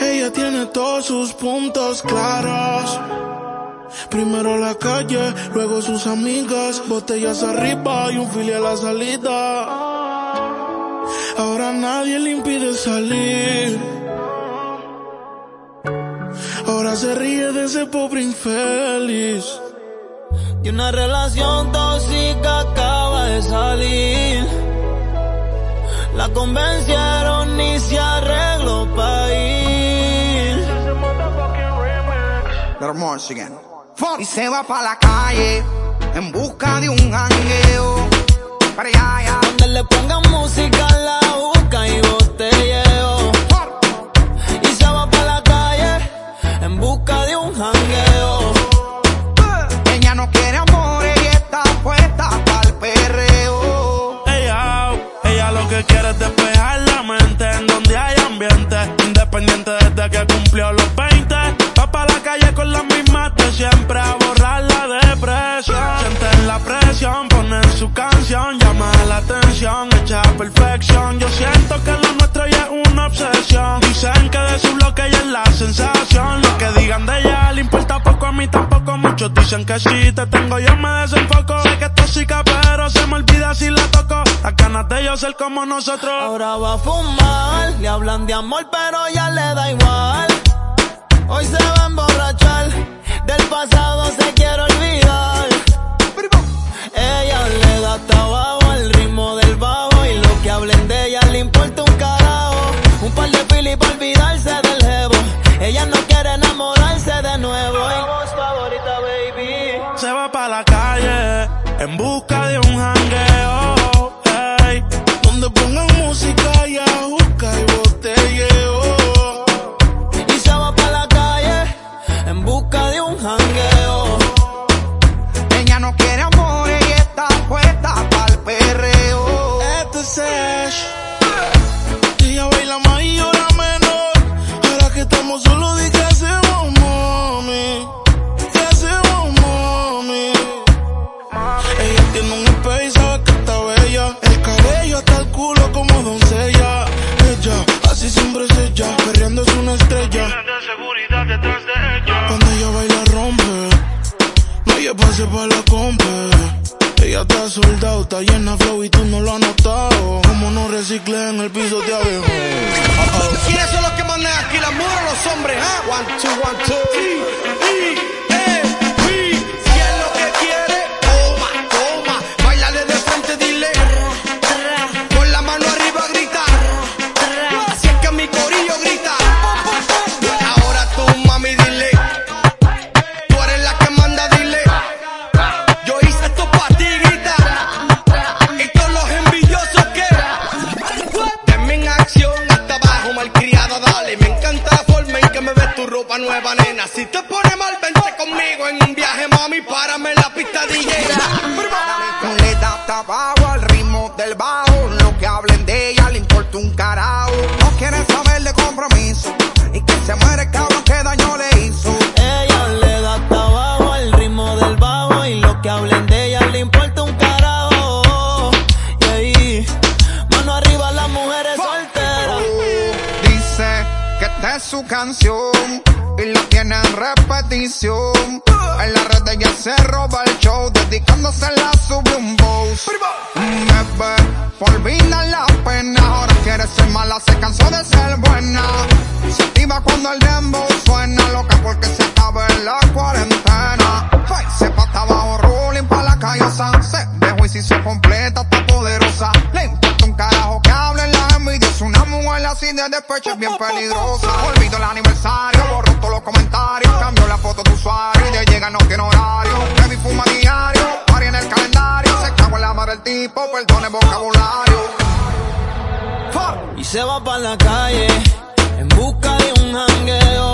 Ella tiene todos sus puntos claros. Primero la calle, luego sus amigas, botellas arriba y un filial a la salida. Ahora nadie le impide salir. Ahora se ríe de ese pobre infeliz. Y una relación tóxica acaba de salir. La convencieron y se arregló para Y se va pa' la calle en busca de un jangueo. Para allá, allá. Donde le pongan música la busca y botelleo. Y se va pa' la calle en busca de un jangueo. Ella no quiere amor y está puesta pa'l perreo. Ella, ella lo que quiere es perfección. Yo siento que lo nuestro ya es una obsesión. Dicen que de su bloque ella es la sensación. Lo que digan de ella le importa poco, a mí tampoco. Muchos dicen que si te tengo yo me desenfoco. Sé que es tóxica, pero se me olvida si la toco. Las ganas de yo ser como nosotros. Ahora va a fumar, le hablan de amor pero ya le da igual. Importa un carajo. Un par de pili para olvidarse del jevo. Ella no quiere enamorarse de nuevo. Mi voz favorita, baby. Se va pa' la calle en busca de un compa. Ella está soldado, está llena de flow y tú no lo has notado. Como no recicle en el piso te abejo. ¿Quiénes son los que mandan aquí las mujeres o los hombres, ah? One, two, one, two. Malcriada, dale. Me encanta la forma en que me ves tu ropa nueva, nena. Si te pone mal, vente conmigo en un viaje, mami. Párame en la pista DJ. Le da tabaco al ritmo del bajo. Su canción y la tiene en repetición. En la red ella se roba el show, dedicándose la sube un boss. Ve por olvidar la pena, ahora quiere ser mala, se cansó de ser buena. Se activa cuando el dembow suena, loca porque se acaba en la cuarentena. Completa, está poderosa. Le importa un carajo que hablen la envidia. Es una mujer así de despecho, es bien peligrosa. Olvido el aniversario, borro todos los comentarios. Cambio la foto de usuario y de llega no tiene horario. Mi fuma diario, pari en el calendario. Se cago en la madre del tipo, perdone vocabulario. Y se va pa' la calle en busca de un. Jangueo,